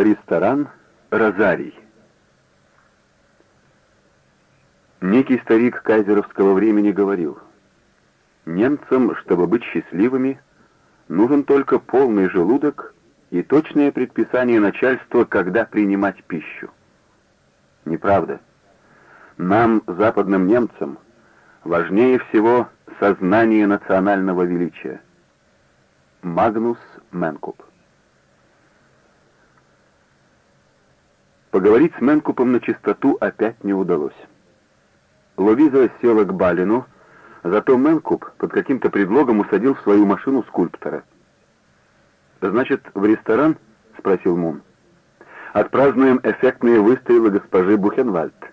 Ресторан «Розарий». Некий старик кайзеровского времени говорил, «Немцам, чтобы быть счастливыми, нужен только полный желудок и точное предписание начальства, когда принимать пищу». Неправда. Нам, западным немцам, важнее всего сознание национального величия. Магнус Менкуп Поговорить с Менкупом на чистоту опять не удалось. Ловиза села к Балину, зато Менкуп под каким-то предлогом усадил в свою машину скульптора. «Значит, в ресторан?» — спросил Мун. «Отпразднуем эффектные выстрелы госпожи Бухенвальд».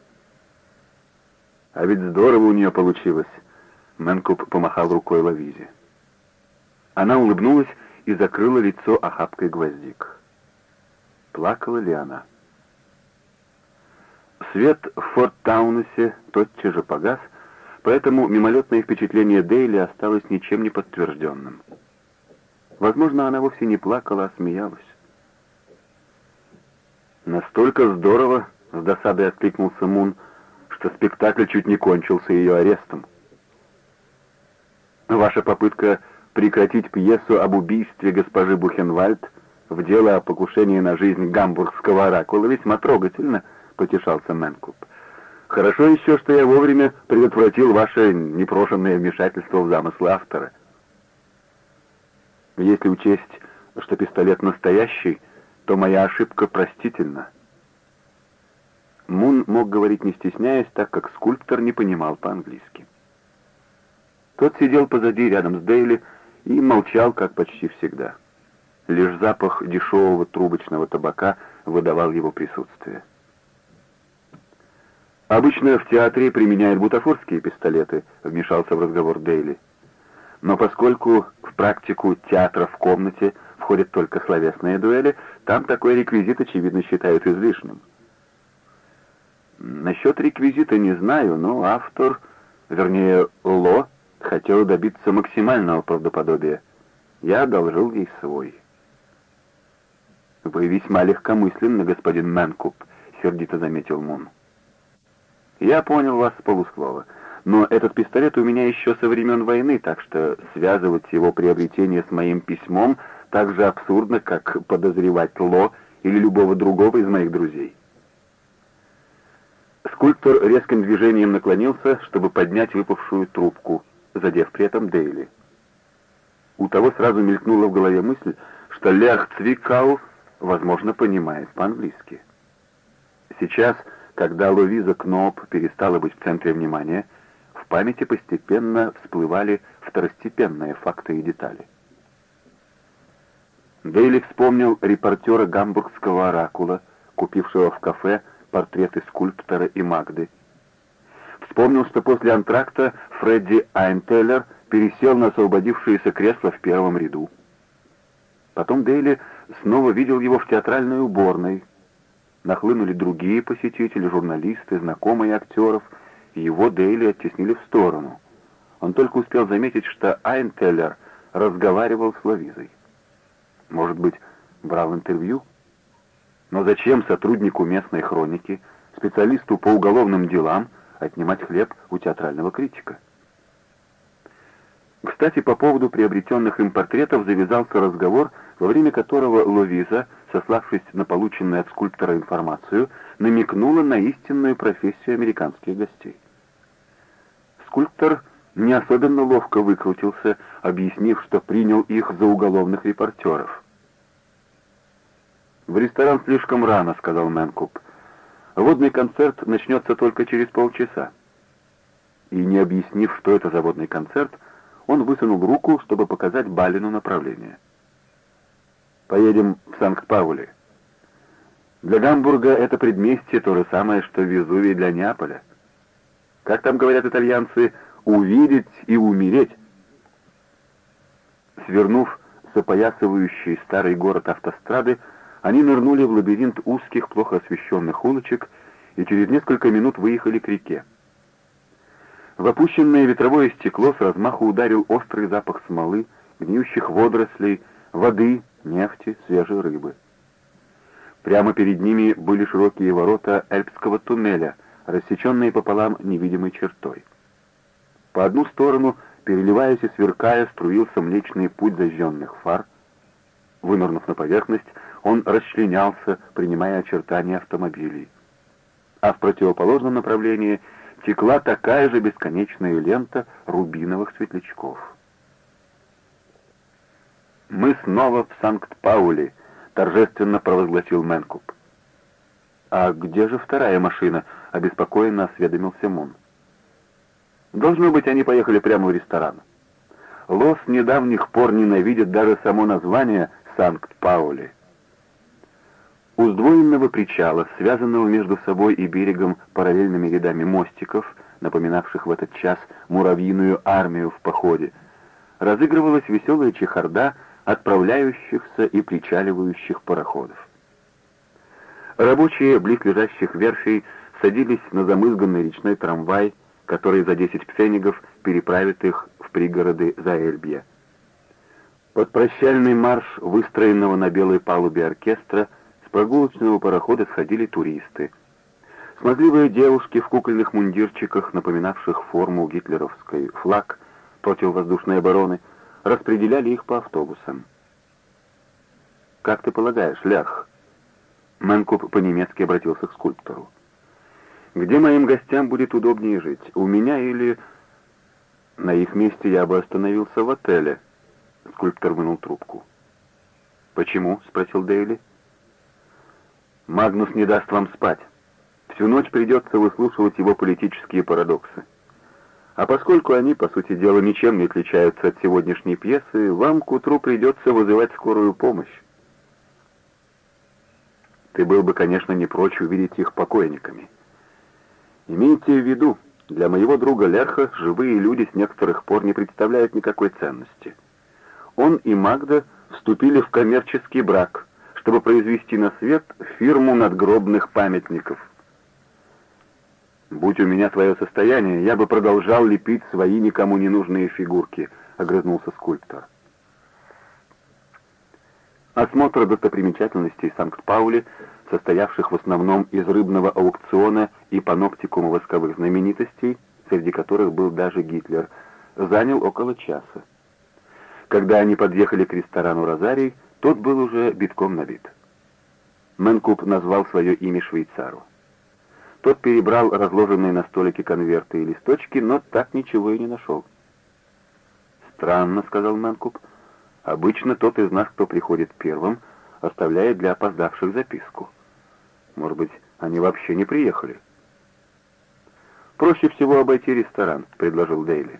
«А ведь здорово у нее получилось», — Менкуп помахал рукой Ловизе. Она улыбнулась и закрыла лицо охапкой гвоздик. Плакала ли она? Свет в Форт-Таунесе тотчас же погас, поэтому мимолетное впечатление Дейли осталось ничем не подтвержденным. Возможно, она вовсе не плакала, а смеялась. «Настолько здорово!» — с досадой откликнулся Мун, что спектакль чуть не кончился ее арестом. Ваша попытка прекратить пьесу об убийстве госпожи Бухенвальд в дело о покушении на жизнь гамбургского оракула весьма трогательна —— потешался Мэнкуп. «Хорошо еще, что я вовремя предотвратил ваше непрошенное вмешательство в замыслы автора. Если учесть, что пистолет настоящий, то моя ошибка простительна». Мун мог говорить не стесняясь, так как скульптор не понимал по-английски. Тот сидел позади, рядом с Дейли, и молчал, как почти всегда. Лишь запах дешевого трубочного табака выдавал его присутствие. «Обычно в театре применяют бутафорские пистолеты», — вмешался в разговор Дейли. «Но поскольку в практику театра в комнате входят только словесные дуэли, там такой реквизит, очевидно, считают излишним». «Насчет реквизита не знаю, но автор, вернее, Ло, хотел добиться максимального правдоподобия. Я одолжил ей свой». «Вы весьма легкомысленны, господин Мэнкуп», — сердито заметил Мун. «Я понял вас с полуслова. Но этот пистолет у меня еще со времен войны, так что связывать его приобретение с моим письмом так же абсурдно, как подозревать Ло или любого другого из моих друзей». Скульптор резким движением наклонился, чтобы поднять выпавшую трубку, задев при этом Дейли. У того сразу мелькнула в голове мысль, что Лях Цвикау, возможно, понимает по-английски. Сейчас когда Луиза Кноп перестала быть в центре внимания, в памяти постепенно всплывали второстепенные факты и детали. Дейли вспомнил репортера гамбургского оракула, купившего в кафе портреты скульптора и Магды. Вспомнил, что после антракта Фредди Айнтеллер пересел на освободившееся кресло в первом ряду. Потом Дейли снова видел его в театральной уборной, Нахлынули другие посетители, журналисты, знакомые актеров, и его Дейли оттеснили в сторону. Он только успел заметить, что Айнтеллер разговаривал с Лавизой. Может быть, брал интервью? Но зачем сотруднику местной хроники, специалисту по уголовным делам, отнимать хлеб у театрального критика? Кстати, по поводу приобретенных им портретов завязался разговор, во время которого Ловиза, сославшись на полученную от скульптора информацию, намекнула на истинную профессию американских гостей. Скульптор не особенно ловко выкрутился, объяснив, что принял их за уголовных репортеров. «В ресторан слишком рано», — сказал Мэнкуп. «Водный концерт начнется только через полчаса». И не объяснив, что это за водный концерт, он высунул руку, чтобы показать Балину направление. «Поедем в Санкт-Паули. Для Гамбурга это предместье то же самое, что Везувий для Неаполя. Как там говорят итальянцы, увидеть и умереть». Свернув с опоясывающей старый город автострады, они нырнули в лабиринт узких, плохо освещенных улочек и через несколько минут выехали к реке. В опущенное ветровое стекло с размаху ударил острый запах смолы, гниющих водорослей, воды, нефти, свежей рыбы. Прямо перед ними были широкие ворота Эльпского туннеля, рассеченные пополам невидимой чертой. По одну сторону, переливаясь и сверкая, струился Млечный путь зажженных фар. Вынырнув на поверхность, он расчленялся, принимая очертания автомобилей. А в противоположном направлении текла такая же бесконечная лента рубиновых светлячков. «Мы снова в Санкт-Пауле», — торжественно провозгласил Мэнкуп. «А где же вторая машина?» — обеспокоенно осведомился Мун. «Должно быть, они поехали прямо в ресторан. Лос недавних пор ненавидит даже само название Санкт-Паули. У сдвоенного причала, связанного между собой и берегом параллельными рядами мостиков, напоминавших в этот час муравьиную армию в походе, разыгрывалась веселая чехарда отправляющихся и причаливающих пароходов. Рабочие близлежащих верфей садились на замызганный речной трамвай, который за 10 пфенигов переправит их в пригороды Заэльбья. Под прощальный марш выстроенного на белой палубе оркестра с прогулочного парохода сходили туристы. Смазливые девушки в кукольных мундирчиках, напоминавших форму гитлеровской флаг противовоздушной обороны, распределяли их по автобусам. «Как ты полагаешь, Лях?» Мэнкуп по-немецки обратился к скульптору. «Где моим гостям будет удобнее жить, у меня или...» «На их месте я бы остановился в отеле», — скульптор вынул трубку. «Почему?» — спросил Дейли. Магнус не даст вам спать. Всю ночь придется выслушивать его политические парадоксы. А поскольку они, по сути дела, ничем не отличаются от сегодняшней пьесы, вам к утру придется вызывать скорую помощь. Ты был бы, конечно, не прочь увидеть их покойниками. Имейте в виду, для моего друга Лерха живые люди с некоторых пор не представляют никакой ценности. Он и Магда вступили в коммерческий брак, чтобы произвести на свет фирму надгробных памятников. «Будь у меня твое состояние, я бы продолжал лепить свои никому не нужные фигурки», — огрызнулся скульптор. Осмотр достопримечательностей Санкт-Паули, состоявших в основном из рыбного аукциона и паноптикума восковых знаменитостей, среди которых был даже Гитлер, занял около часа. Когда они подъехали к ресторану «Розарий», тот был уже битком набит. Мэнкуп назвал свое имя швейцару. Тот перебрал разложенные на столике конверты и листочки, но так ничего и не нашел. «Странно», — сказал Мэнкуп. «Обычно тот из нас, кто приходит первым, оставляет для опоздавших записку. Может быть, они вообще не приехали?» «Проще всего обойти ресторан», — предложил Дейли.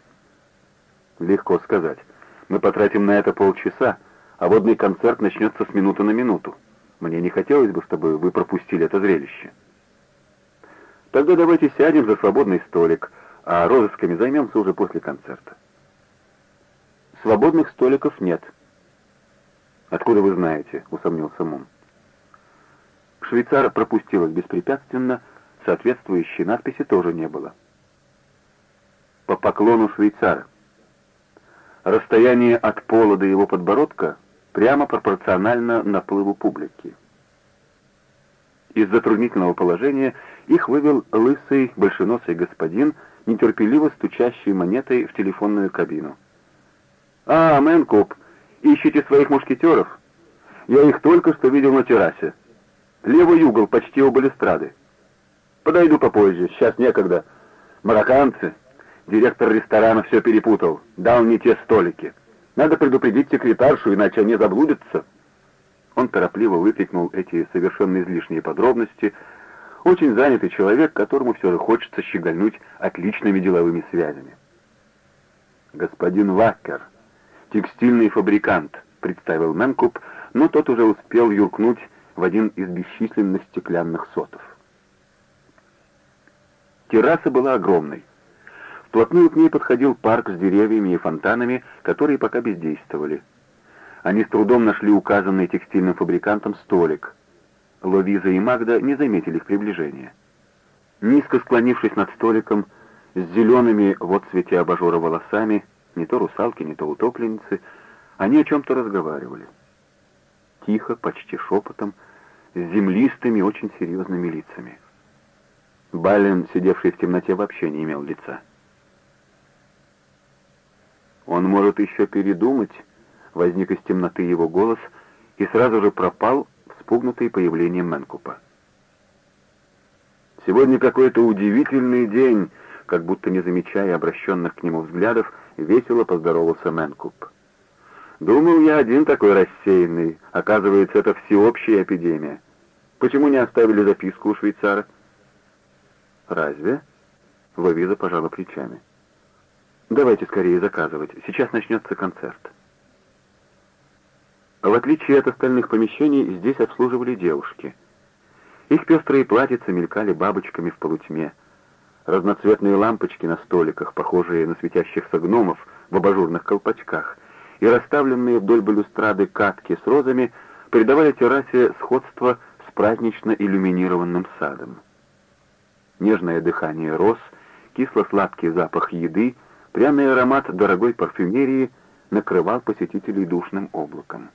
«Легко сказать. Мы потратим на это полчаса, а водный концерт начнется с минуты на минуту. Мне не хотелось бы, чтобы вы пропустили это зрелище. Тогда давайте сядем за свободный столик, а розысками займемся уже после концерта. Свободных столиков нет. Откуда вы знаете? Усомнился Мун. Швейцар пропустил их беспрепятственно, соответствующей надписи тоже не было. По поклону швейцара. Расстояние от пола до его подбородка прямо пропорционально наплыву публики. Из затруднительного положения их вывел лысый, большеносый господин, нетерпеливо стучащий монетой в телефонную кабину. «А, Мэнкоп, ищите своих мушкетеров? Я их только что видел на террасе. Левый угол, почти у балюстрады. Подойду попозже, сейчас некогда. Марокканцы. Директор ресторана все перепутал, дал не те столики». Надо предупредить секретаршу, иначе они заблудятся. Он торопливо выкрикнул эти совершенно излишние подробности. Очень занятый человек, которому все же хочется щегольнуть отличными деловыми связями. «Господин Ваккер, текстильный фабрикант», — представил Мэнкуп, но тот уже успел юркнуть в один из бесчисленных стеклянных сотов. Терраса была огромной. Вплотную к ней подходил парк с деревьями и фонтанами, которые пока бездействовали. Они с трудом нашли указанный текстильным фабрикантом столик. Ловиза и Магда не заметили их приближения. Низко склонившись над столиком, с зелеными в отцвете абажора волосами, не то русалки, не то утопленницы, они о чем-то разговаривали. Тихо, почти шепотом, с землистыми, очень серьезными лицами. Бален, сидевший в темноте, вообще не имел лица. Он может еще передумать, возник из темноты его голос, и сразу же пропал, вспугнутый появлением Мэнкупа. Сегодня какой-то удивительный день, как будто не замечая обращенных к нему взглядов, весело поздоровался Мэнкуп. Думал я один такой рассеянный, оказывается, это всеобщая эпидемия. Почему не оставили записку у швейцара? Разве? Лавиза пожала плечами. Давайте скорее заказывать, сейчас начнется концерт. В отличие от остальных помещений, здесь обслуживали девушки. Их пестрые платьица мелькали бабочками в полутьме. Разноцветные лампочки на столиках, похожие на светящихся гномов в абажурных колпачках, и расставленные вдоль балюстрады катки с розами придавали террасе сходство с празднично иллюминированным садом. Нежное дыхание роз, кисло-сладкий запах еды, пряный аромат дорогой парфюмерии накрывал посетителей душным облаком.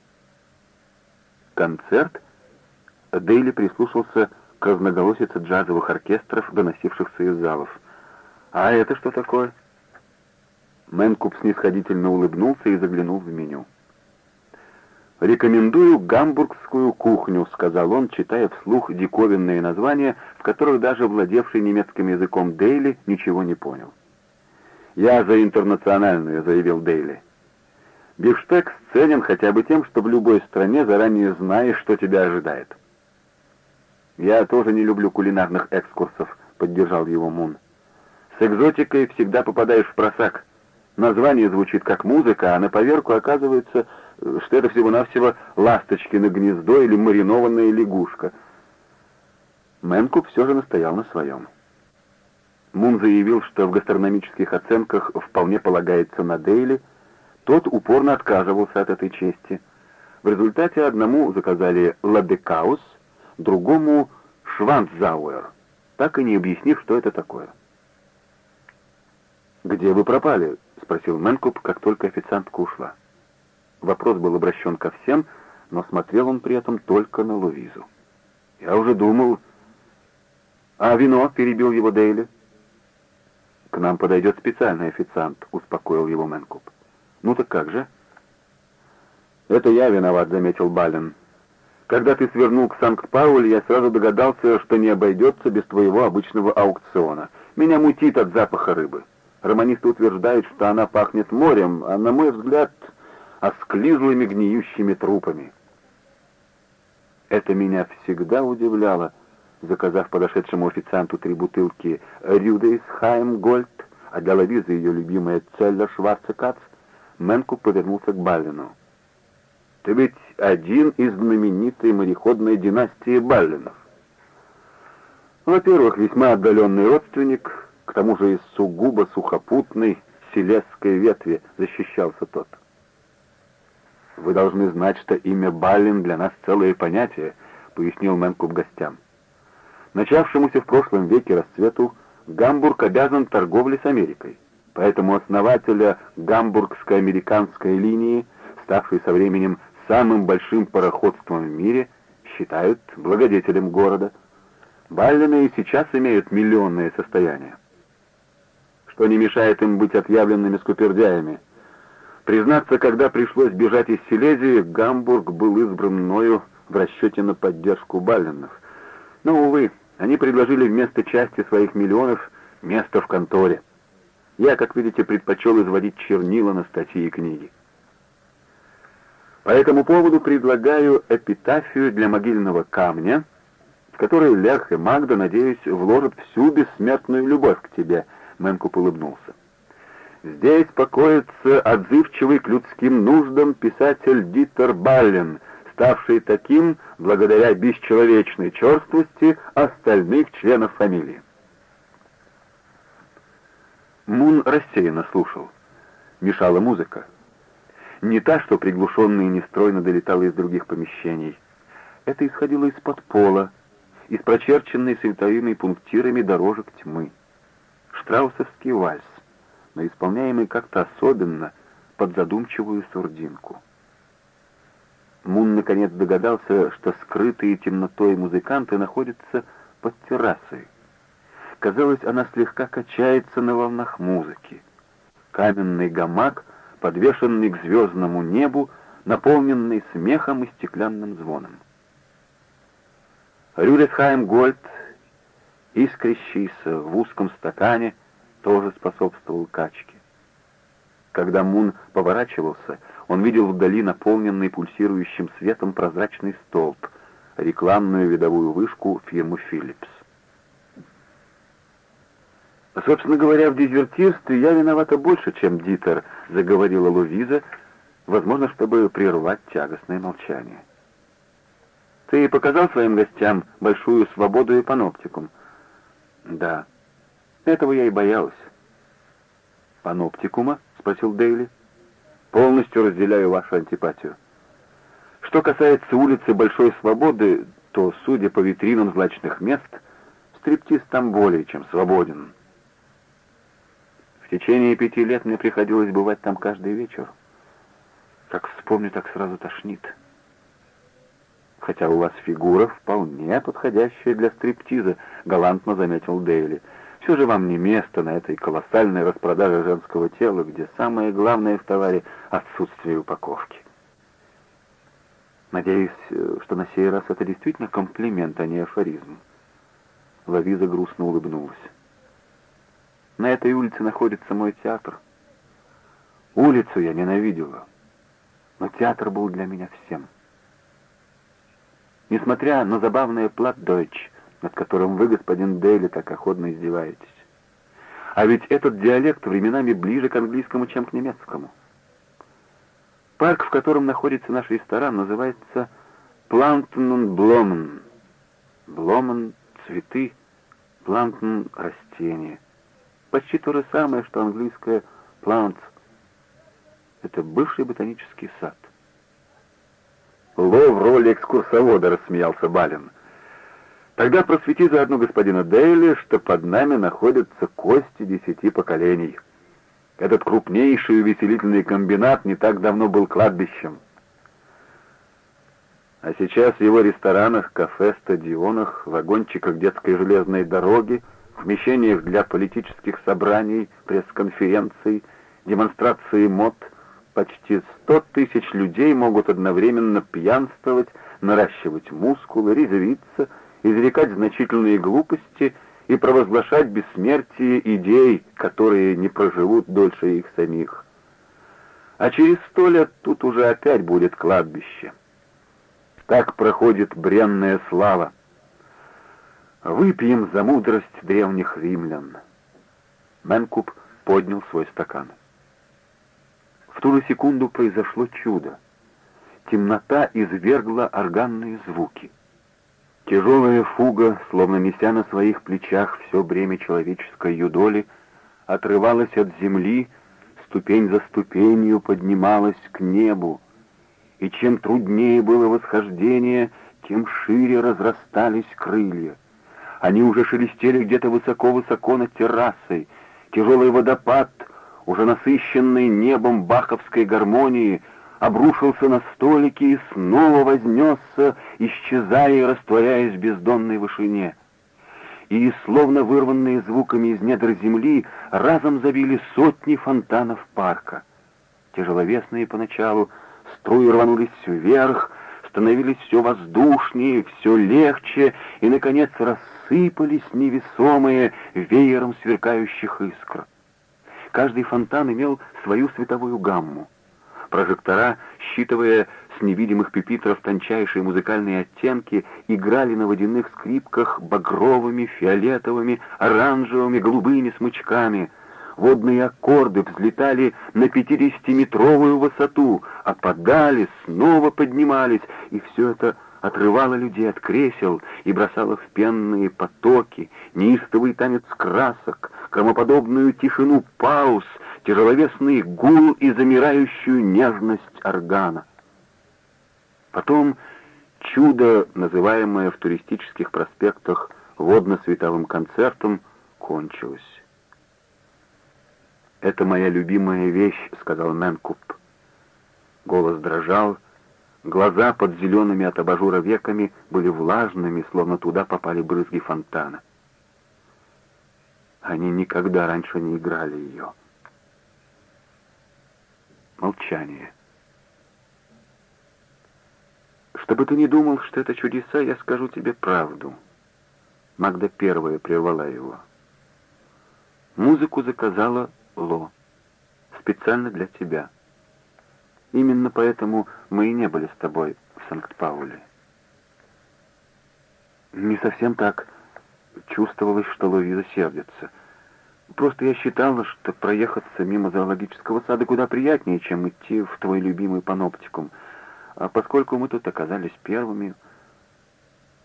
Концерт Дейли прислушался к разноголосице джазовых оркестров, доносившихся из залов. «А это что такое?» Мэнкуб снисходительно улыбнулся и заглянул в меню. «Рекомендую гамбургскую кухню», — сказал он, читая вслух диковинные названия, в которых даже владевший немецким языком Дейли ничего не понял. «Я за интернациональную», — заявил Дейли. Бифштекс ценен хотя бы тем, что в любой стране заранее знаешь, что тебя ожидает. «Я тоже не люблю кулинарных экскурсов», — поддержал его Мун. «С экзотикой всегда попадаешь в просак. Название звучит как музыка, а на поверку оказывается, что это всего-навсего ласточкино гнездо или маринованная лягушка». Мэнкуп все же настоял на своем. Мун заявил, что в гастрономических оценках вполне полагается на Дейли — тот упорно отказывался от этой чести. В результате одному заказали ладекаус, другому шванцзауэр, так и не объяснив, что это такое. «Где вы пропали?» — спросил Мэнкуп, как только официантка ушла. Вопрос был обращен ко всем, но смотрел он при этом только на Луизу. «Я уже думал...» «А вино?» — перебил его Дейли. «К нам подойдет специальный официант», — успокоил его Мэнкуп. «Ну так как же?» «Это я виноват», — заметил Бален. «Когда ты свернул к Санкт-Пауль, я сразу догадался, что не обойдется без твоего обычного аукциона. Меня мутит от запаха рыбы. Романисты утверждают, что она пахнет морем, а, на мой взгляд, осклизлыми гниющими трупами». Это меня всегда удивляло, заказав подошедшему официанту три бутылки Рюдейсхайм Гольд, а для Лавизы ее любимая Целлер Шварце Кац, Мэнку повернулся к Баллину. «Ты ведь один из знаменитой мореходной династии Баллинов. Во-первых, весьма отдаленный родственник, к тому же из сугубо сухопутной селесской ветви защищался тот. «Вы должны знать, что имя Баллин для нас целое понятие», — пояснил Мэнкуб гостям. Начавшемуся в прошлом веке расцвету Гамбург обязан торговле с Америкой. Поэтому основателя гамбургско-американской линии, ставшей со временем самым большим пароходством в мире, считают благодетелем города. Баллины и сейчас имеют миллионное состояние. Что не мешает им быть отъявленными скупердяями. Признаться, когда пришлось бежать из Силезии, Гамбург был избран мною в расчете на поддержку Баллинов. Но, увы, они предложили вместо части своих миллионов место в конторе. Я, как видите, предпочел изводить чернила на статьи и книги. По этому поводу предлагаю эпитафию для могильного камня, в которой Лех и Магда, надеюсь, вложат всю бессмертную любовь к тебе, — Мэнкуп улыбнулся. Здесь покоится отзывчивый к людским нуждам писатель Дитер Баллен, ставший таким благодаря бесчеловечной черствости остальных членов фамилии. Мун рассеянно слушал. Мешала музыка. Не та, что приглушенно и нестройно долетала из других помещений. Это исходило из-под пола, из прочерченной световыми пунктирами дорожек тьмы. Штраусовский вальс, но исполняемый как-то особенно под задумчивую сурдинку. Мун наконец догадался, что скрытые темнотой музыканты находятся под террасой. Казалось, она слегка качается на волнах музыки. Каменный гамак, подвешенный к звездному небу, наполненный смехом и стеклянным звоном. Рюлетхайм Гольд, искрящийся в узком стакане, тоже способствовал качке. Когда Мун поворачивался, он видел вдали наполненный пульсирующим светом прозрачный столб, рекламную видовую вышку фирмы «Филлипс». «Собственно говоря, в дезертирстве я виновата больше, чем Дитер», — заговорила Луиза, возможно, чтобы прервать тягостное молчание. «Ты показал своим гостям большую свободу и паноптикум?» «Да. Этого я и боялась». «Паноптикума?» — спросил Дейли. «Полностью разделяю вашу антипатию. Что касается улицы Большой Свободы, то, судя по витринам злачных мест, стриптиз там более чем свободен». Течение пяти лет мне приходилось бывать там каждый вечер. Как вспомню, так сразу тошнит. Хотя у вас фигура вполне подходящая для стриптиза, галантно заметил Дейли. Все же вам не место на этой колоссальной распродаже женского тела, где самое главное в товаре — отсутствие упаковки. Надеюсь, что на сей раз это действительно комплимент, а не афоризм. Лавиза грустно улыбнулась. На этой улице находится мой театр. Улицу я ненавидела, но театр был для меня всем. Несмотря на забавное платдойч, над которым вы, господин Дейли, так охотно издеваетесь. А ведь этот диалект временами ближе к английскому, чем к немецкому. Парк, в котором находится наш ресторан, называется Плантен Бломен. Бломен — цветы, плантен — растения. Почти то же самое, что английское «plants». Это бывший ботанический сад. «Ло в роли экскурсовода», — рассмеялся Балин. «Тогда просвети заодно господина Дейли, что под нами находятся кости десяти поколений. Этот крупнейший увеселительный комбинат не так давно был кладбищем. А сейчас в его ресторанах, кафе, стадионах, вагончиках детской железной дороги — в помещениях для политических собраний, пресс-конференций, демонстрации мод почти сто тысяч людей могут одновременно пьянствовать, наращивать мускулы, резвиться, изрекать значительные глупости и провозглашать бессмертие идей, которые не проживут дольше их самих. А через сто лет тут уже опять будет кладбище. Так проходит бренная слава. Выпьем за мудрость древних римлян. Менкуб поднял свой стакан. В ту же секунду произошло чудо. Темнота извергла органные звуки. Тяжелая фуга, словно неся на своих плечах все бремя человеческой юдоли, отрывалась от земли, ступень за ступенью поднималась к небу. И чем труднее было восхождение, тем шире разрастались крылья. Они уже шелестели где-то высоко-высоко над террасой. Тяжелый водопад, уже насыщенный небом баховской гармонии, обрушился на столики и снова вознесся, исчезая и растворяясь в бездонной вышине. И, словно вырванные звуками из недр земли, разом забили сотни фонтанов парка. Тяжеловесные поначалу струи рванулись вверх, становились все воздушнее, все легче и, наконец, рассыпались невесомые веером сверкающих искр. Каждый фонтан имел свою световую гамму. Прожектора, считывая с невидимых пепитров тончайшие музыкальные оттенки, играли на водяных скрипках багровыми, фиолетовыми, оранжевыми, голубыми смычками — Водные аккорды взлетали на пятидесятиметровую высоту, опадали, снова поднимались, и все это отрывало людей от кресел и бросало в пенные потоки, неистовый танец красок, громоподобную тишину пауз, тяжеловесный гул и замирающую нежность органа. Потом чудо, называемое в туристических проспектах водно-световым концертом, кончилось. «Это моя любимая вещь», — сказал Мэнкуп. Голос дрожал, Глаза под зелеными от абажура веками были влажными, словно туда попали брызги фонтана. Они никогда раньше не играли ее. Молчание. Чтобы ты не думал, что это чудеса, я скажу тебе правду. Магда первая прервала его. Музыку заказала Ло. Специально для тебя. Именно поэтому мы и не были с тобой в Санкт-Пауле. Не совсем так. Чувствовалось, что Луиза сердится. Просто я считала, что проехаться мимо зоологического сада куда приятнее, чем идти в твой любимый паноптикум. А поскольку мы тут оказались первыми,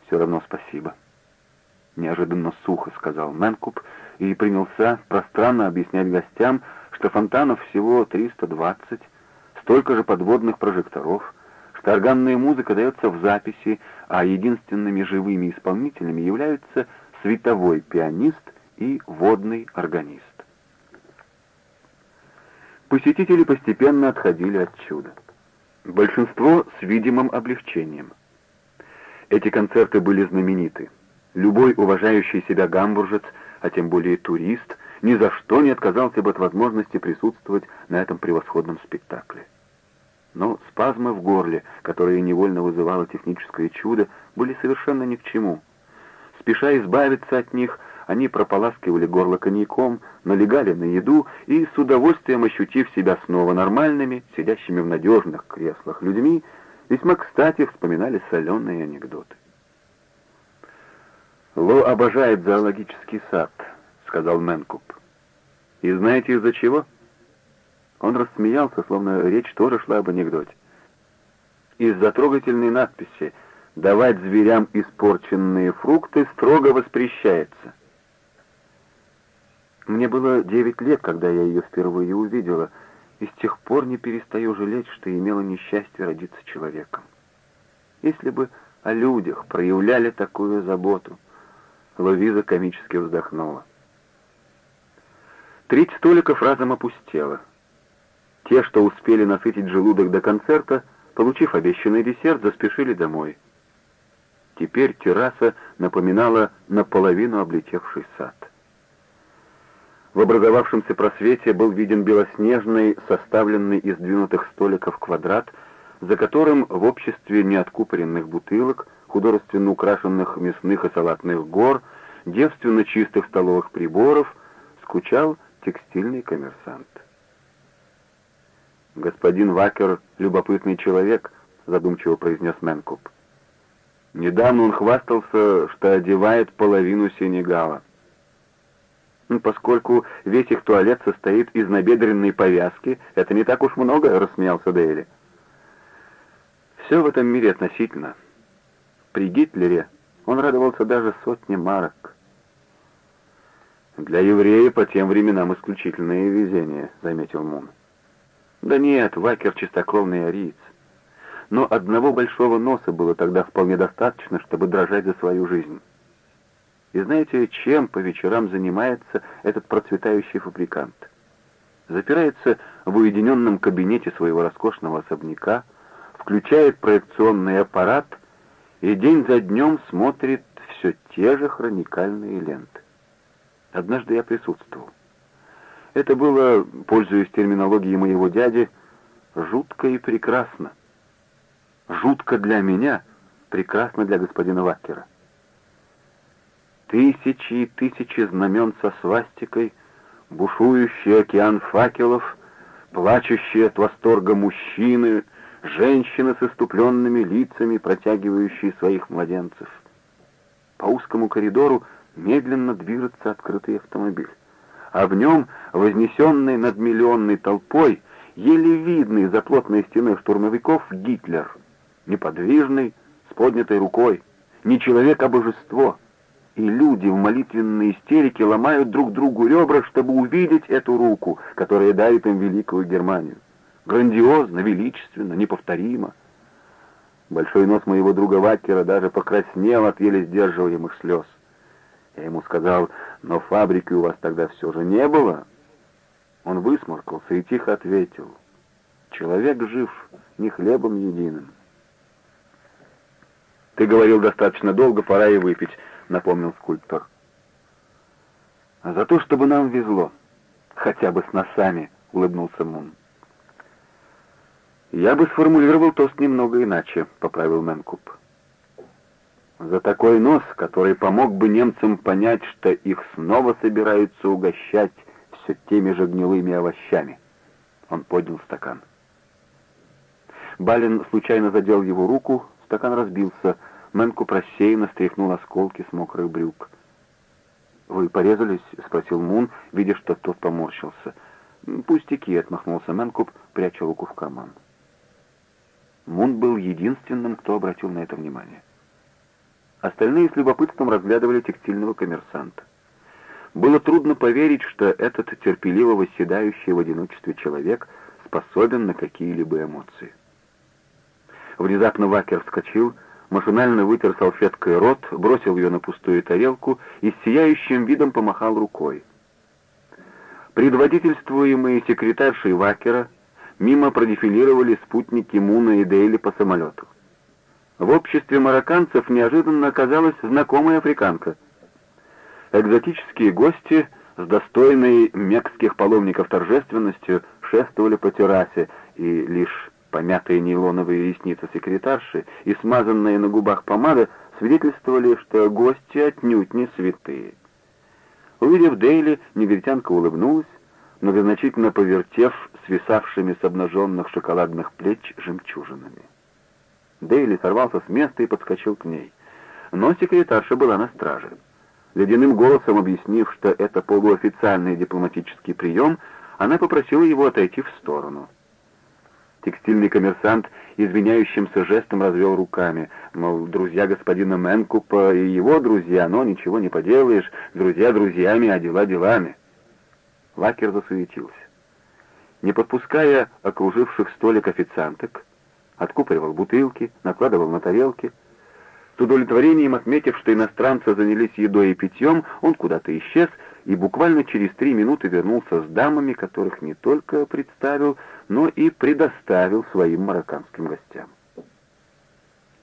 все равно спасибо. Неожиданно сухо сказал Мэнкуп и принялся пространно объяснять гостям, что фонтанов всего 320, столько же подводных прожекторов, что музыка дается в записи, а единственными живыми исполнителями являются световой пианист и водный органист. Посетители постепенно отходили от чуда. Большинство с видимым облегчением. Эти концерты были знамениты. Любой уважающий себя гамбуржец, а тем более турист, ни за что не отказался бы от возможности присутствовать на этом превосходном спектакле. Но спазмы в горле, которые невольно вызывало техническое чудо, были совершенно ни к чему. Спеша избавиться от них, они прополаскивали горло коньяком, налегали на еду и, с удовольствием ощутив себя снова нормальными, сидящими в надежных креслах людьми, весьма кстати вспоминали соленые анекдоты. «Ло обожает зоологический сад», — сказал Мэнкуп. «И знаете из-за чего?» Он рассмеялся, словно речь тоже шла об анекдоте. Из-за трогательной надписи «Давать зверям испорченные фрукты строго воспрещается». Мне было девять лет, когда я ее впервые увидела, и с тех пор не перестаю жалеть, что имела несчастье родиться человеком. Если бы о людях проявляли такую заботу, Ловиза комически вздохнула. Треть столиков разом опустела. Те, что успели насытить желудок до концерта, получив обещанный десерт, заспешили домой. Теперь терраса напоминала наполовину облетевший сад. В образовавшемся просвете был виден белоснежный, составленный из двинутых столиков квадрат, за которым в обществе неоткупоренных бутылок, художественно украшенных мясных и салатных гор, девственно чистых столовых приборов, скучал текстильный коммерсант. «Господин Вакер — любопытный человек», — задумчиво произнес Мэнкуп. «Недавно он хвастался, что одевает половину Сенегала. Ну, поскольку весь их туалет состоит из набедренной повязки, это не так уж много, рассмеялся Дейли. Все в этом мире относительно. При Гитлере он радовался даже сотне марок. «Для еврея по тем временам исключительное везение», — заметил Мун. «Да нет, Вакер чистокровный ариец. Но одного большого носа было тогда вполне достаточно, чтобы дрожать за свою жизнь». И знаете, чем по вечерам занимается этот процветающий фабрикант? Запирается в уединенном кабинете своего роскошного особняка, включает проекционный аппарат и день за днем смотрит все те же хроникальные ленты. Однажды я присутствовал. Это было, пользуясь терминологией моего дяди, жутко и прекрасно. Жутко для меня, прекрасно для господина Ваккера. Тысячи и тысячи знамен со свастикой, бушующий океан факелов, плачущие от восторга мужчины, женщины с иступленными лицами, протягивающие своих младенцев. По узкому коридору медленно движется открытый автомобиль, а в нем, вознесенный над миллионной толпой, еле видный за плотной стеной штурмовиков Гитлер, неподвижный, с поднятой рукой, не человек, а божество — и люди в молитвенной истерике ломают друг другу ребра, чтобы увидеть эту руку, которая дарит им великую Германию. Грандиозно, величественно, неповторимо. Большой нос моего друга Ваккера даже покраснел от еле сдерживаемых слез. Я ему сказал, но фабрики у вас тогда все же не было. Он высморкался и тихо ответил, человек жив не хлебом единым, «Ты говорил достаточно долго, пора и выпить», — напомнил скульптор. «За то, чтобы нам везло, хотя бы с носами», — улыбнулся Мун. «Я бы сформулировал тост немного иначе», — поправил Мэнкуп. «За такой нос, который помог бы немцам понять, что их снова собираются угощать все теми же гнилыми овощами». Он поднял стакан. Балин случайно задел его руку, стакан разбился. Мэнкуп рассеянно стряхнул осколки с мокрых брюк. «Вы порезались?» — спросил Мун, видя, что тот поморщился. «Пустяки», — отмахнулся Мэнкуп, пряча руку в карман. Мун был единственным, кто обратил на это внимание. Остальные с любопытством разглядывали текстильного коммерсанта. Было трудно поверить, что этот терпеливо восседающий в одиночестве человек способен на какие-либо эмоции. Внезапно Вакер вскочил, машинально вытер салфеткой рот, бросил ее на пустую тарелку и с сияющим видом помахал рукой. Предводительствуемые секретаршей Вакера мимо продефилировали спутники Муна и Дейли по самолету. В обществе марокканцев неожиданно оказалась знакомая африканка. Экзотические гости с достойной мекских паломников торжественностью шествовали по террасе, и лишь помятые нейлоновые ресницы секретарши и смазанные на губах помада свидетельствовали, что гости отнюдь не святые. Увидев Дейли, негритянка улыбнулась, многозначительно повертев свисавшими с обнаженных шоколадных плеч жемчужинами. Дейли сорвался с места и подскочил к ней. Но секретарша была на страже. Ледяным голосом объяснив, что это полуофициальный дипломатический прием, она попросила его отойти в сторону. Текстильный коммерсант извиняющимся жестом развел руками, мол, друзья господина Мэнкупа и его друзья, но ничего не поделаешь, друзья друзьями, а дела делами. Лакер засуетился. Не подпуская окруживших столик официанток, откупоривал бутылки, накладывал на тарелки. С удовлетворением отметив, что иностранцы занялись едой и питьем, он куда-то исчез и буквально через три минуты вернулся с дамами, которых не только представил, но и предоставил своим марокканским гостям.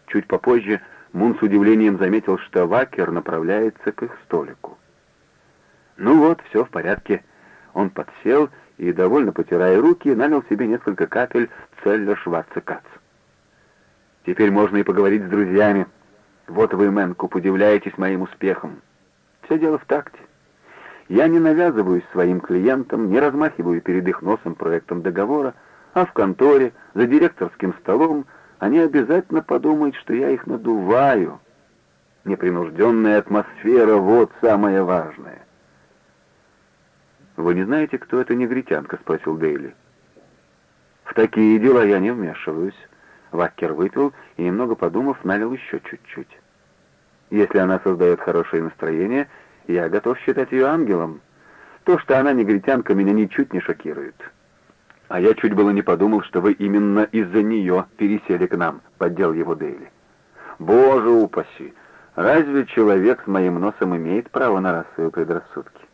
Чуть попозже Мун с удивлением заметил, что Вакер направляется к их столику. Ну вот, все в порядке. Он подсел и, довольно потирая руки, налил себе несколько капель Целлер Шварцекац. Теперь можно и поговорить с друзьями. Вот вы, Мэнкуп, удивляетесь моим успехом. Все дело в такте. Я не навязываюсь своим клиентам, не размахиваю перед их носом проектом договора, а в конторе, за директорским столом, они обязательно подумают, что я их надуваю. Непринужденная атмосфера — вот самое важное. «Вы не знаете, кто эта негритянка?» — спросил Дейли. «В такие дела я не вмешиваюсь». Ваккер выпил и, немного подумав, налил еще чуть-чуть. «Если она создает хорошее настроение, я готов считать ее ангелом. То, что она негритянка, меня ничуть не шокирует». «А я чуть было не подумал, что вы именно из-за нее пересели к нам», — поддел его Дейли. «Боже упаси! Разве человек с моим носом имеет право на расовые предрассудки?»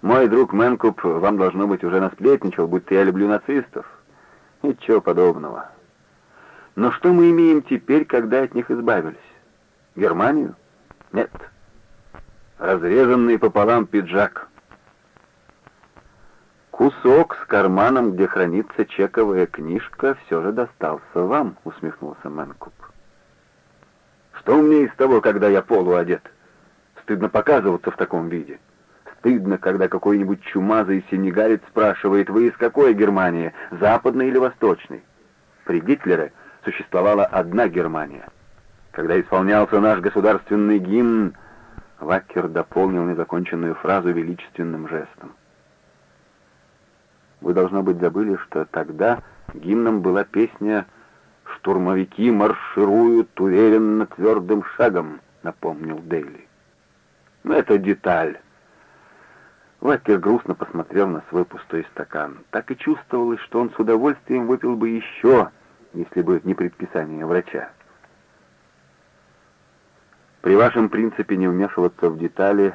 Мой друг Мэнкуп вам, должно быть, уже насплетничал, будто я люблю нацистов. Ничего подобного. Но что мы имеем теперь, когда от них избавились? Германию? Нет. Разрезанный пополам пиджак. Кусок с карманом, где хранится чековая книжка, все же достался вам, усмехнулся Мэнкуп. Что мне из того, когда я полуодет? Стыдно показываться в таком виде. — Стыдно, когда какой-нибудь чумазый сенегалец спрашивает, вы из какой Германии, западной или восточной? При Гитлере существовала одна Германия. Когда исполнялся наш государственный гимн, Ваккер дополнил незаконченную фразу величественным жестом. Вы, должно быть, забыли, что тогда гимном была песня «Штурмовики маршируют уверенно твердым шагом», — напомнил Дейли. Но это деталь. Вакер грустно посмотрел на свой пустой стакан. Так и чувствовалось, что он с удовольствием выпил бы еще, если бы не предписание врача. При вашем принципе не вмешиваться в детали,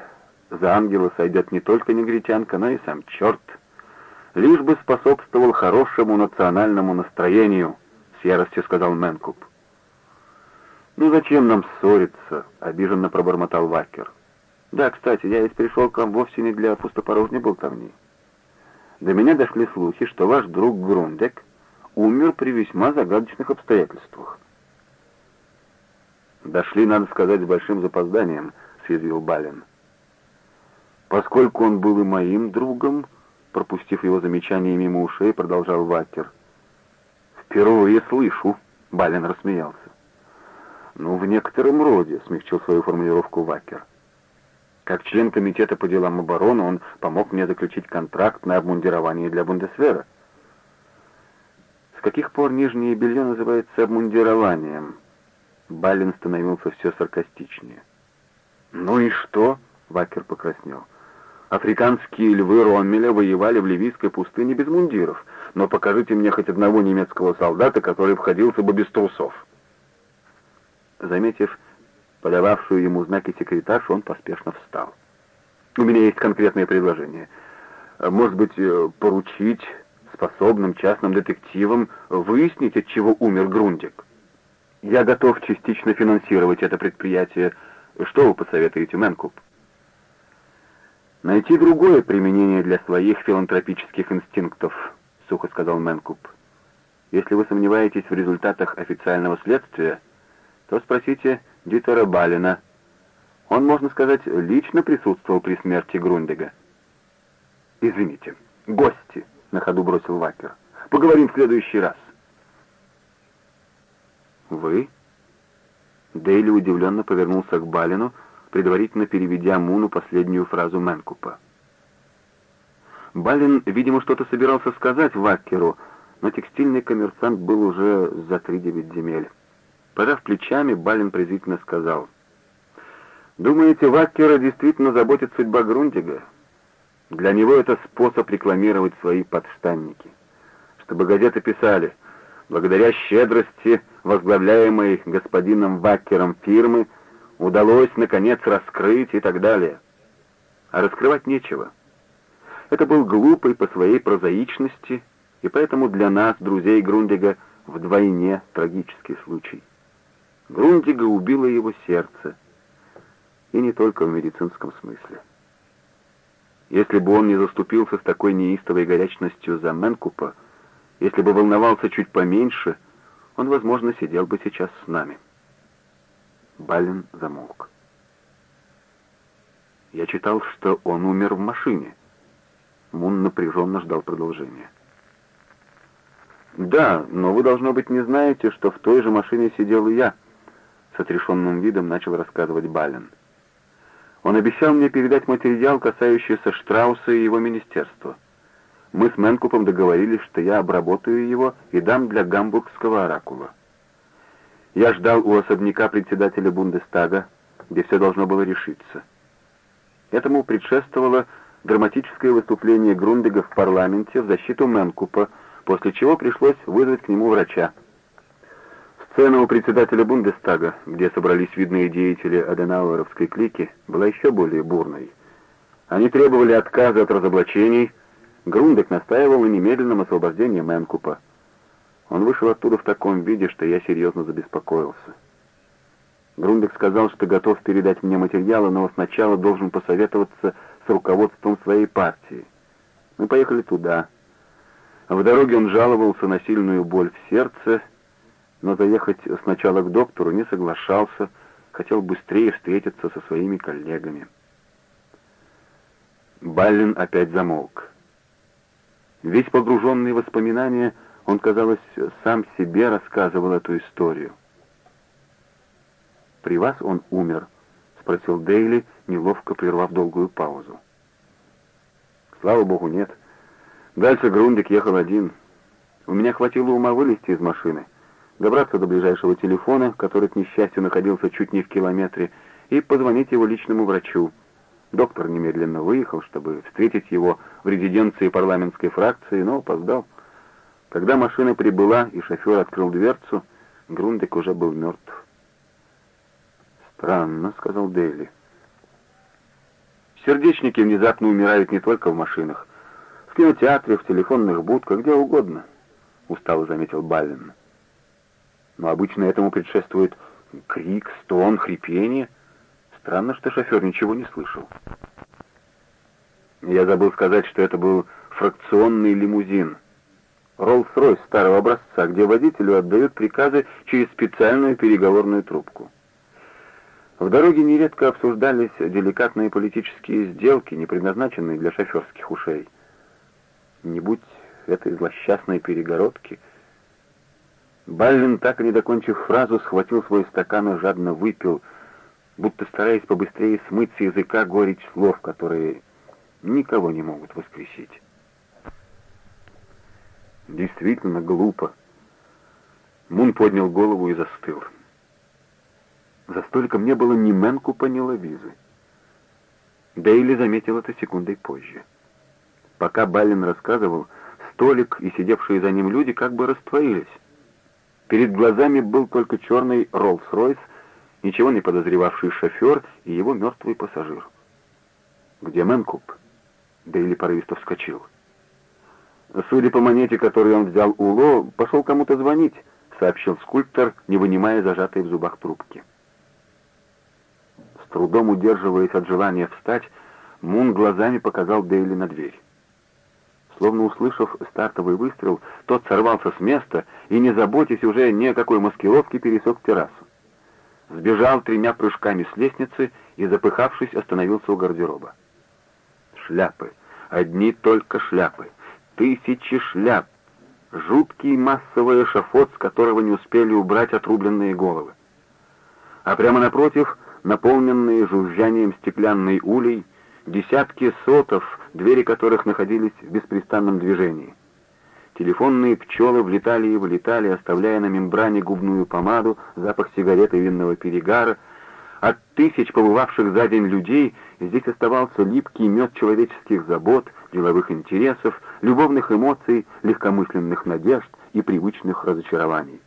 за ангела сойдет не только негритянка, но и сам черт, лишь бы способствовал хорошему национальному настроению, с яростью сказал Мэнкуп. «Ну зачем нам ссориться?» — обиженно пробормотал Вакер. «Да, кстати, я ведь пришел к вам вовсе не для пустопорожней болтовни. До меня дошли слухи, что ваш друг Грундек умер при весьма загадочных обстоятельствах». «Дошли, надо сказать, с большим запозданием», — съязвил Балин. «Поскольку он был и моим другом», — пропустив его замечание мимо ушей, продолжал Вакер. «Впервые слышу», — Балин рассмеялся. «Ну, в некотором роде», — смягчил свою формулировку Вакер. «Как член комитета по делам обороны он помог мне заключить контракт на обмундирование для Бундесвера». «С каких пор нижнее белье называется обмундированием?» Балин становился все саркастичнее. «Ну и что?» — Вакер покраснел. «Африканские львы Роммеля воевали в ливийской пустыне без мундиров, но покажите мне хоть одного немецкого солдата, который входился бы без трусов». Заметив подававшую ему знаки секретаршу, он поспешно встал. «У меня есть конкретное предложение. Может быть, э, поручить способным частным детективам выяснить, от чего умер Грундик? Я готов частично финансировать это предприятие. Что вы посоветуете, Мэнкуп?» «Найти другое применение для своих филантропических инстинктов», — сухо сказал Мэнкуп. «Если вы сомневаетесь в результатах официального следствия, то спросите Дитера Балина. Он, можно сказать, лично присутствовал при смерти Грундега. «Извините, гости», — на ходу бросил Вакер. «Поговорим в следующий раз». «Вы?» Дейли удивленно повернулся к Балину, предварительно переведя Муну последнюю фразу Мэнкупа. Балин, видимо, что-то собирался сказать Вакеру, но текстильный коммерсант был уже за три девять земель. Пожав плечами, Балин презрительно сказал, «Думаете, Ваккера действительно заботит судьба Грундига? Для него это способ рекламировать свои подштанники. Чтобы газеты писали, благодаря щедрости, возглавляемой господином Ваккером фирмы, удалось, наконец, раскрыть и так далее. А раскрывать нечего. Это был глупый по своей прозаичности, и поэтому для нас, друзей Грундига, вдвойне трагический случай. Грундига убило его сердце, и не только в медицинском смысле. Если бы он не заступился с такой неистовой горячностью за Менкупа, если бы волновался чуть поменьше, он, возможно, сидел бы сейчас с нами. Балин замолк. Я читал, что он умер в машине. Мун напряженно ждал продолжения. «Да, но вы, должно быть, не знаете, что в той же машине сидел и я», — с отрешенным видом начал рассказывать Балин. «Он обещал мне передать материал, касающийся Штрауса и его министерства. Мы с Менкупом договорились, что я обработаю его и дам для гамбургского оракула. Я ждал у особняка председателя Бундестага, где все должно было решиться. Этому предшествовало драматическое выступление Грундега в парламенте в защиту Менкупа, после чего пришлось вызвать к нему врача. Сцена у председателя Бундестага, где собрались видные деятели Аденауэровской клики, была еще более бурной. Они требовали отказа от разоблачений. Грундек настаивал на немедленном освобождении Мэнкупа. Он вышел оттуда в таком виде, что я серьезно забеспокоился. Грундек сказал, что готов передать мне материалы, но сначала должен посоветоваться с руководством своей партии. Мы поехали туда. В дороге он жаловался на сильную боль в сердце но заехать сначала к доктору не соглашался, хотел быстрее встретиться со своими коллегами. Баллин опять замолк. Весь погруженный в воспоминания, он, казалось, сам себе рассказывал эту историю. «При вас он умер?» — спросил Дейли, неловко прервав долгую паузу. «Слава богу, нет. Дальше Грундик ехал один. У меня хватило ума вылезти из машины добраться до ближайшего телефона, который, к несчастью, находился чуть не в километре, и позвонить его личному врачу. Доктор немедленно выехал, чтобы встретить его в резиденции парламентской фракции, но опоздал. Когда машина прибыла и шофер открыл дверцу, Грундик уже был мертв. «Странно», — сказал Дейли. «Сердечники внезапно умирают не только в машинах. В кинотеатре, в телефонных будках, где угодно», — устало заметил Баллин но обычно этому предшествует Крик, стон, хрипение. Странно, что шофер ничего не слышал. Я забыл сказать, что это был фракционный лимузин. Роллс-Ройс старого образца, где водителю отдают приказы через специальную переговорную трубку. В дороге нередко обсуждались деликатные политические сделки, не предназначенные для шоферских ушей. Не будь этой злосчастной перегородки. Баллин, так и не докончив фразу, схватил свой стакан и жадно выпил, будто стараясь побыстрее смыть с языка горечь слов, которые никого не могут воскресить. Действительно глупо. Мун поднял голову и застыл. За столиком не было ни Менкупа, ни Лавизы. Дейли заметил это секундой позже. Пока Баллин рассказывал, столик и сидевшие за ним люди как бы растворились. Перед глазами был только черный Роллс-Ройс, ничего не подозревавший шофер и его мертвый пассажир. «Где Мэнкуп?» Дейли порывисто вскочил. Судя по монете, которую он взял у Ло, пошел кому-то звонить, сообщил скульптор, не вынимая зажатой в зубах трубки. С трудом удерживаясь от желания встать, Мун глазами показал Дейли на дверь. Словно услышав стартовый выстрел, тот сорвался с места и, не заботясь уже ни о какой маскировке, пересек террасу. Сбежал тремя прыжками с лестницы и, запыхавшись, остановился у гардероба. Шляпы. Одни только шляпы. Тысячи шляп. Жуткий массовый эшафот, с которого не успели убрать отрубленные головы. А прямо напротив, наполненные жужжанием стеклянной улей, десятки сотов, двери которых находились в беспрестанном движении. Телефонные пчелы влетали и вылетали, оставляя на мембране губную помаду, запах сигарет и винного перегара. От тысяч побывавших за день людей здесь оставался липкий мед человеческих забот, деловых интересов, любовных эмоций, легкомысленных надежд и привычных разочарований.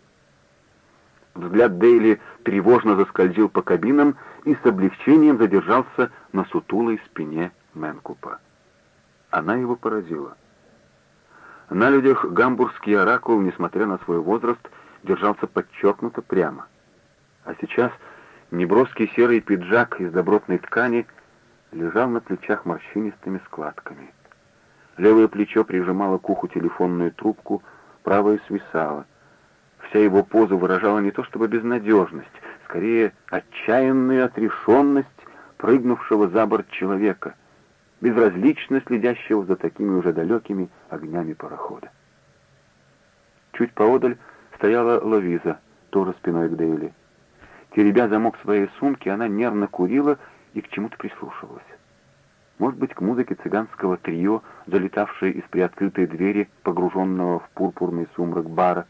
Взгляд Дейли тревожно заскользил по кабинам и с облегчением задержался на сутулой спине Менкупа. Она его поразила. На людях гамбургский оракул, несмотря на свой возраст, держался подчеркнуто прямо. А сейчас неброский серый пиджак из добротной ткани лежал на плечах морщинистыми складками. Левое плечо прижимало к уху телефонную трубку, правое свисало — Вся его поза выражала не то чтобы безнадежность, скорее отчаянную отрешенность прыгнувшего за борт человека, безразлично следящего за такими уже далекими огнями парохода. Чуть поодаль стояла Ловиза, тоже спиной к Дейли. Теребя замок своей сумки, она нервно курила и к чему-то прислушивалась. Может быть, к музыке цыганского трио, залетавшей из приоткрытой двери, погруженного в пурпурный сумрак бара,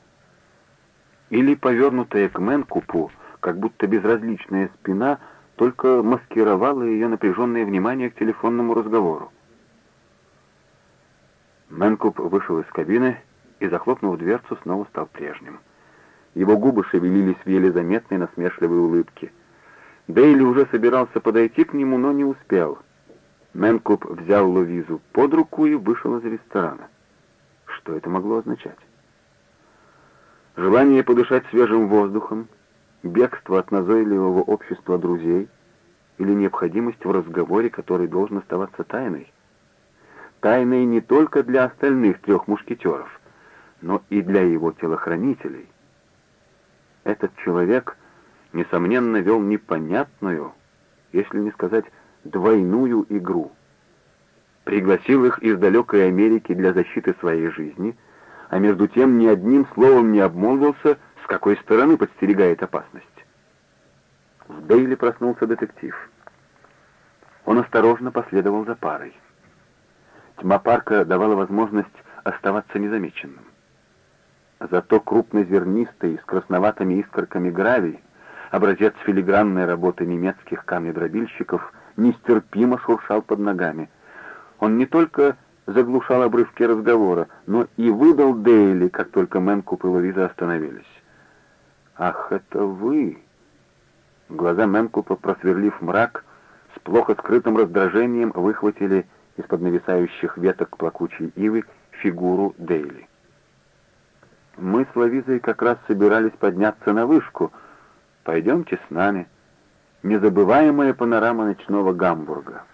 или повернутая к Мэнкупу, как будто безразличная спина, только маскировала ее напряженное внимание к телефонному разговору. Мэнкуп вышел из кабины и, захлопнув дверцу, снова стал прежним. Его губы шевелились в еле заметной насмешливой улыбке. Дейли уже собирался подойти к нему, но не успел. Мэнкуп взял Луизу под руку и вышел из ресторана. Что это могло означать? Желание подышать свежим воздухом, бегство от назойливого общества друзей или необходимость в разговоре, который должен оставаться тайной. Тайной не только для остальных трех мушкетеров, но и для его телохранителей. Этот человек, несомненно, вел непонятную, если не сказать двойную игру. Пригласил их из далекой Америки для защиты своей жизни — а между тем ни одним словом не обмолвился, с какой стороны подстерегает опасность. В Дейли проснулся детектив. Он осторожно последовал за парой. Тьма парка давала возможность оставаться незамеченным. Зато крупнозернистый, с красноватыми искорками гравий, образец филигранной работы немецких камнедробильщиков, нестерпимо шуршал под ногами. Он не только заглушал обрывки разговора, но и выдал Дейли, как только Мэнкуп и Луиза остановились. «Ах, это вы!» Глаза Мэнкупа, просверлив мрак, с плохо скрытым раздражением выхватили из-под нависающих веток плакучей ивы фигуру Дейли. «Мы с Лавизой как раз собирались подняться на вышку, Пойдемте с нами. Незабываемая панорама ночного Гамбурга.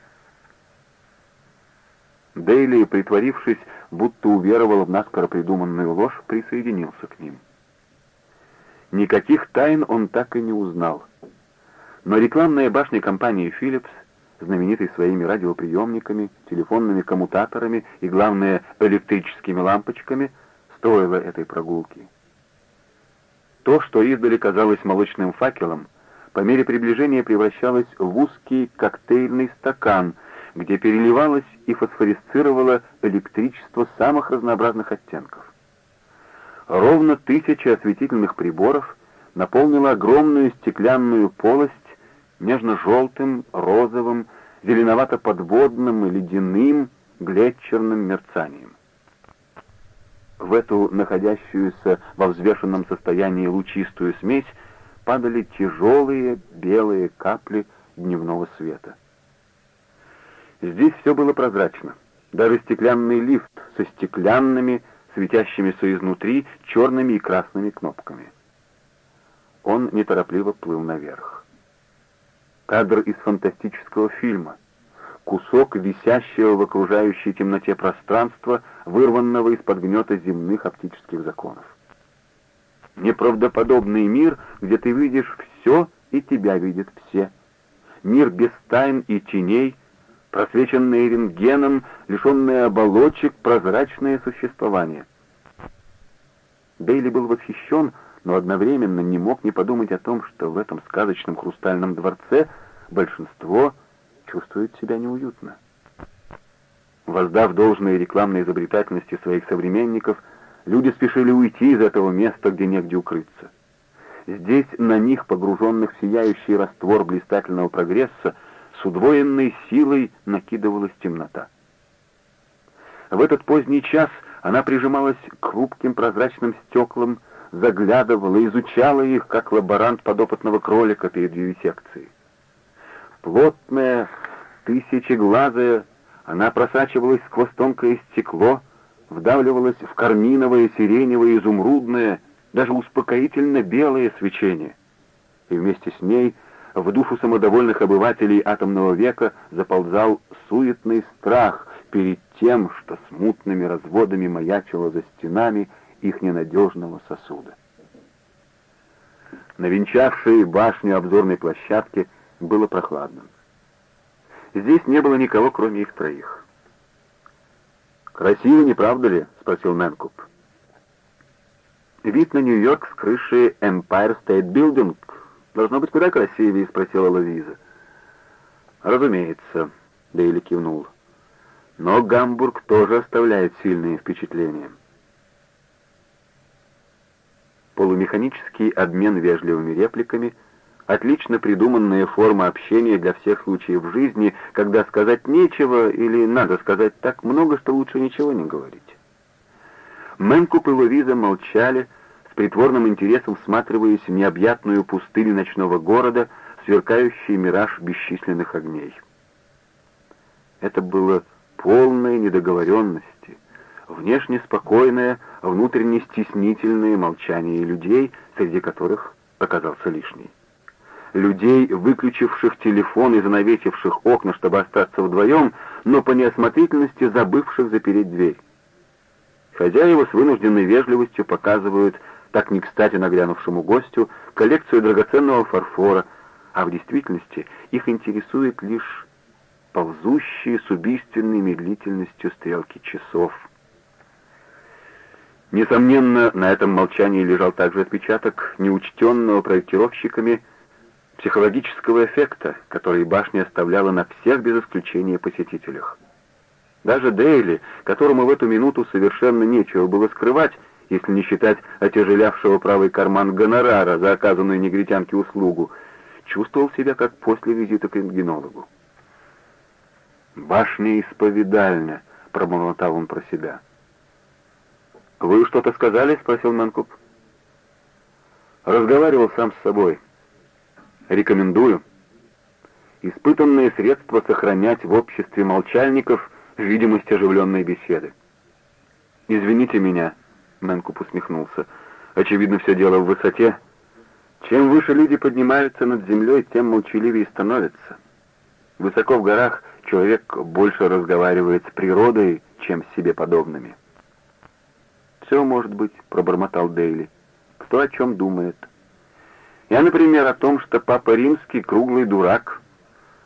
Дейли, притворившись, будто уверовал в наскоро придуманную ложь, присоединился к ним. Никаких тайн он так и не узнал. Но рекламная башня компании Philips, знаменитой своими радиоприемниками, телефонными коммутаторами и, главное, электрическими лампочками, стоила этой прогулки. То, что издали казалось молочным факелом, по мере приближения превращалось в узкий коктейльный стакан, где переливалось и фосфорисцировало электричество самых разнообразных оттенков. Ровно тысяча осветительных приборов наполнила огромную стеклянную полость нежно-желтым, розовым, зеленовато-подводным и ледяным глетчерным мерцанием. В эту находящуюся во взвешенном состоянии лучистую смесь падали тяжелые белые капли дневного света. Здесь все было прозрачно. Даже стеклянный лифт со стеклянными, светящимися изнутри, черными и красными кнопками. Он неторопливо плыл наверх. Кадр из фантастического фильма. Кусок висящего в окружающей темноте пространства, вырванного из-под гнета земных оптических законов. Неправдоподобный мир, где ты видишь все, и тебя видят все. Мир без тайн и теней, просвеченные рентгеном, лишенные оболочек, прозрачное существование. Бейли был восхищен, но одновременно не мог не подумать о том, что в этом сказочном хрустальном дворце большинство чувствует себя неуютно. Воздав должное рекламной изобретательности своих современников, люди спешили уйти из этого места, где негде укрыться. Здесь на них, погруженных в сияющий раствор блистательного прогресса, с удвоенной силой накидывалась темнота. В этот поздний час она прижималась к хрупким прозрачным стеклам, заглядывала, изучала их, как лаборант подопытного кролика перед вивисекцией. Плотная, тысячеглазая, она просачивалась сквозь тонкое стекло, вдавливалась в карминовое, сиреневое, изумрудное, даже успокоительно белое свечение. И вместе с ней в душу самодовольных обывателей атомного века заползал суетный страх перед тем, что смутными разводами маячило за стенами их ненадежного сосуда. На венчавшей башню обзорной площадке было прохладно. Здесь не было никого, кроме их троих. «Красиво, не правда ли?» — спросил Мэнкуп. «Вид на Нью-Йорк с крыши Empire State Building должно быть куда красивее», — спросила Луиза. «Разумеется», — Дейли кивнул. «Но Гамбург тоже оставляет сильные впечатления». Полумеханический обмен вежливыми репликами — Отлично придуманная форма общения для всех случаев жизни, когда сказать нечего или надо сказать так много, что лучше ничего не говорить. Мэнкуп и Луиза молчали, с притворным интересом всматриваясь в необъятную пустыню ночного города, сверкающий мираж бесчисленных огней. Это было полное недоговоренности, внешне спокойное, внутренне стеснительное молчание людей, среди которых оказался лишний людей, выключивших телефон и занавесивших окна, чтобы остаться вдвоем, но по неосмотрительности забывших запереть дверь. Хозяева с вынужденной вежливостью показывают так не кстати нагрянувшему гостю коллекцию драгоценного фарфора, а в действительности их интересует лишь ползущие с убийственной медлительностью стрелки часов. Несомненно, на этом молчании лежал также отпечаток неучтенного проектировщиками психологического эффекта, который башня оставляла на всех без исключения посетителях. Даже Дейли, которому в эту минуту совершенно нечего было скрывать, если не считать отяжелявшего правый карман гонорара за оказанную негритянке услугу, чувствовал себя как после визита к рентгенологу. «Башня исповедальня», — пробормотал он про себя. «Вы что-то сказали?» — спросил Манкуп. Разговаривал сам с собой. Рекомендую. Испытанные средства сохранять в обществе молчальников видимость оживленной беседы. «Извините меня», — Мэнкуп усмехнулся. «Очевидно, все дело в высоте. Чем выше люди поднимаются над землей, тем молчаливее становятся. Высоко в горах человек больше разговаривает с природой, чем с себе подобными. «Все может быть», — пробормотал Дейли. «Кто о чем думает?» «Я, например, о том, что Папа Римский круглый дурак,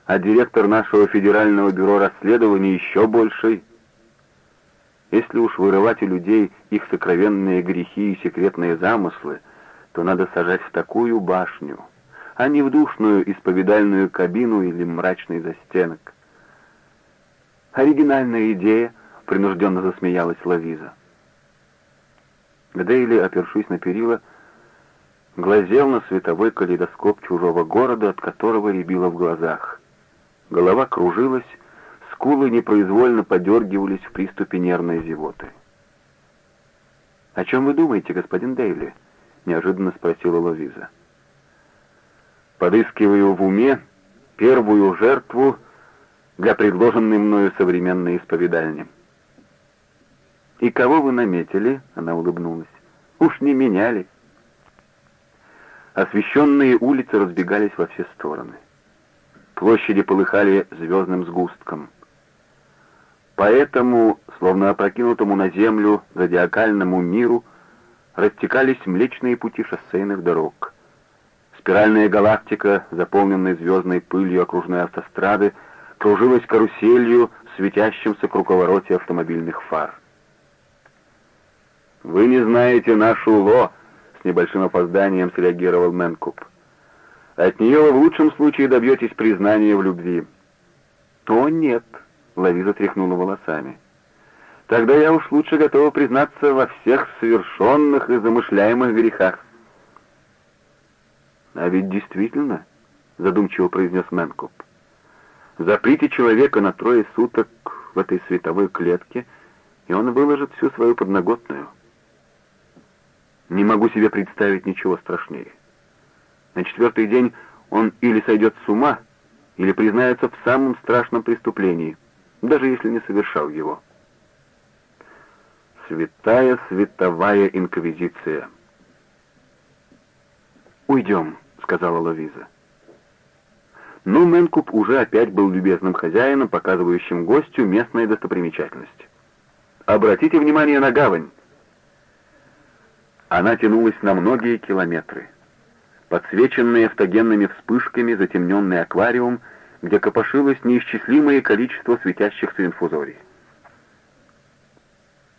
а директор нашего Федерального бюро расследований еще больший. Если уж вырывать у людей их сокровенные грехи и секретные замыслы, то надо сажать в такую башню, а не в душную исповедальную кабину или мрачный застенок. «Оригинальная идея», — принужденно засмеялась Лавиза. Дейли, опершись на перила, глазел на световой калейдоскоп чужого города, от которого рябило в глазах. Голова кружилась, скулы непроизвольно подергивались в приступе нервной зевоты. «О чем вы думаете, господин Дейли?» — неожиданно спросила Ловиза. «Подыскиваю в уме первую жертву для предложенной мною современной исповедальни». «И кого вы наметили?» — она улыбнулась. «Уж не меняли». Освещенные улицы разбегались во все стороны. Площади полыхали звездным сгустком. По этому, словно опрокинутому на землю, зодиакальному миру, растекались млечные пути шоссейных дорог. Спиральная галактика, заполненная звездной пылью окружной автострады, кружилась каруселью в светящемся круговороте автомобильных фар. «Вы не знаете нашу Ло», — с небольшим опозданием среагировал Мэнкуп. «От нее вы в лучшем случае добьетесь признания в любви». «То нет», — Лавиза тряхнула волосами. «Тогда я уж лучше готова признаться во всех совершенных и замышляемых грехах». «А ведь действительно», — задумчиво произнес Мэнкуп, — «заприте человека на трое суток в этой световой клетке, и он выложит всю свою подноготную». Не могу себе представить ничего страшнее. На четвертый день он или сойдет с ума, или признается в самом страшном преступлении, даже если не совершал его. Святая световая инквизиция. «Уйдем», — сказала Лавиза. Но Мэнкуп уже опять был любезным хозяином, показывающим гостю местные достопримечательности. «Обратите внимание на гавань. Она тянулась на многие километры. Подсвеченный автогенными вспышками затемненный аквариум, где копошилось неисчислимое количество светящихся инфузорий.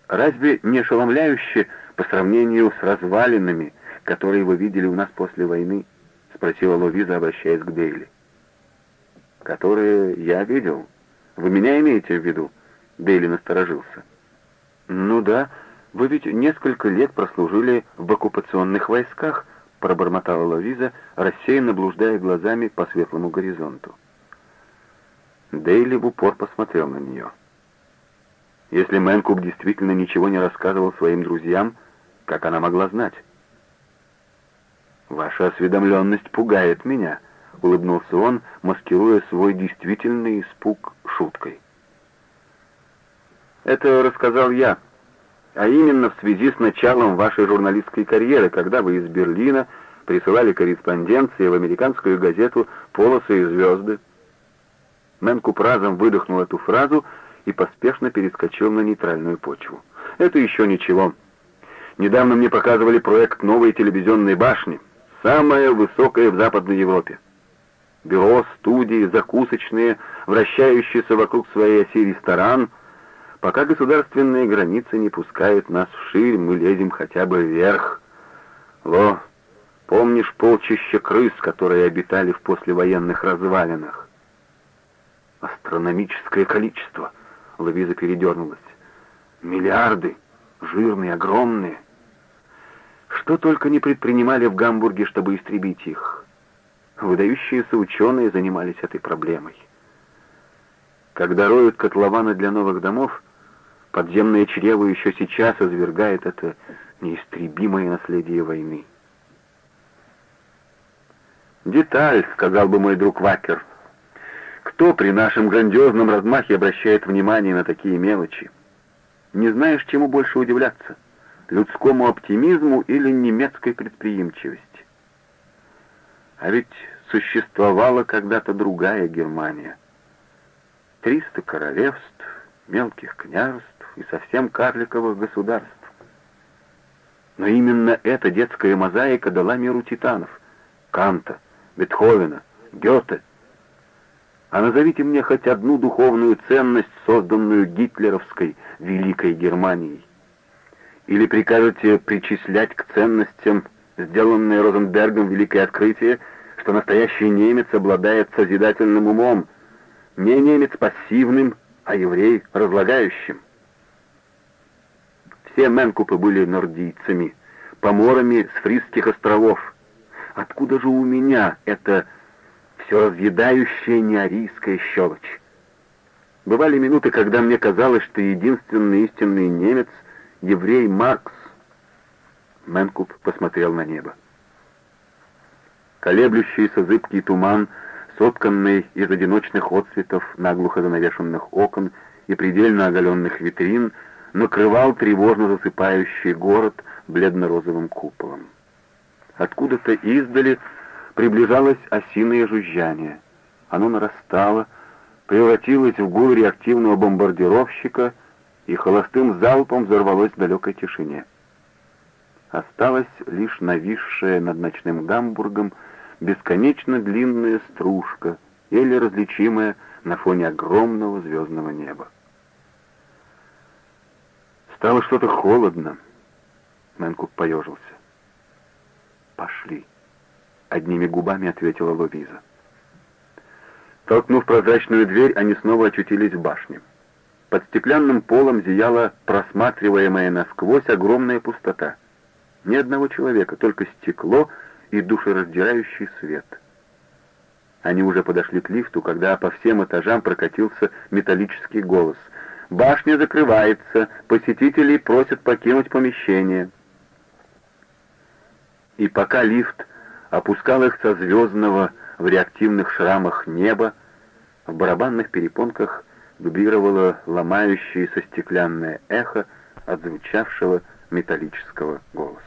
Разве не ошеломляюще по сравнению с развалинами, которые вы видели у нас после войны? — спросила Ловиза, обращаясь к Дейли. «Которые я видел. Вы меня имеете в виду?» Дейли насторожился. «Ну да, «Вы ведь несколько лет прослужили в оккупационных войсках», — пробормотала Лавиза, рассеянно блуждая глазами по светлому горизонту. Дейли в упор посмотрел на нее. Если Мэнкуб действительно ничего не рассказывал своим друзьям, как она могла знать? «Ваша осведомленность пугает меня», — улыбнулся он, маскируя свой действительный испуг шуткой. «Это рассказал я», а именно в связи с началом вашей журналистской карьеры, когда вы из Берлина присылали корреспонденции в американскую газету «Полосы и звезды». Мэнкуп разом выдохнул эту фразу и поспешно перескочил на нейтральную почву. «Это еще ничего. Недавно мне показывали проект новой телевизионной башни, самая высокая в Западной Европе. Бюро, студии, закусочные, вращающиеся вокруг своей оси ресторан — Пока государственные границы не пускают нас вширь, мы лезем хотя бы вверх. Ло, помнишь полчища крыс, которые обитали в послевоенных развалинах? Астрономическое количество. Лавиза передернулась. Миллиарды, жирные, огромные. Что только не предпринимали в Гамбурге, чтобы истребить их. Выдающиеся ученые занимались этой проблемой. Когда роют котлованы для новых домов, Подземное чрево еще сейчас извергает это неистребимое наследие войны. «Деталь», — сказал бы мой друг Вакер. «Кто при нашем грандиозном размахе обращает внимание на такие мелочи? Не знаешь, чему больше удивляться, людскому оптимизму или немецкой предприимчивости?» А ведь существовала когда-то другая Германия. Триста королевств, мелких княжеств и совсем карликовых государств. Но именно эта детская мозаика дала миру титанов — Канта, Бетховена, Гёте. А назовите мне хоть одну духовную ценность, созданную гитлеровской Великой Германией. Или прикажете причислять к ценностям, сделанные Розенбергом великое открытие, что настоящий немец обладает созидательным умом, не немец пассивным, а еврей разлагающим. Все Менкупы были нордийцами, поморами с Фрисских островов. Откуда же у меня эта все разъедающая неарийская щелочь? Бывали минуты, когда мне казалось, что единственный истинный немец — еврей Маркс. Менкуп посмотрел на небо. Колеблющийся зыбкий туман, сотканный из одиночных отцветов наглухо занавешенных окон и предельно оголенных витрин — накрывал тревожно засыпающий город бледно-розовым куполом. Откуда-то издали приближалось осиное жужжание. Оно нарастало, превратилось в гул реактивного бомбардировщика и холостым залпом взорвалось в далекой тишине. Осталась лишь нависшая над ночным Гамбургом бесконечно длинная стружка, еле различимая на фоне огромного звездного неба. Стало что-то холодно. Мэнкук поежился. «Пошли», — одними губами ответила Луиза. Толкнув прозрачную дверь, они снова очутились в башне. Под стеклянным полом зияла просматриваемая насквозь огромная пустота. Ни одного человека, только стекло и душераздирающий свет. Они уже подошли к лифту, когда по всем этажам прокатился металлический голос — Башня закрывается, посетителей просят покинуть помещение. И пока лифт опускал их со звездного в реактивных шрамах неба, в барабанных перепонках вибрировало ломающееся стеклянное эхо от звучавшего металлического голоса.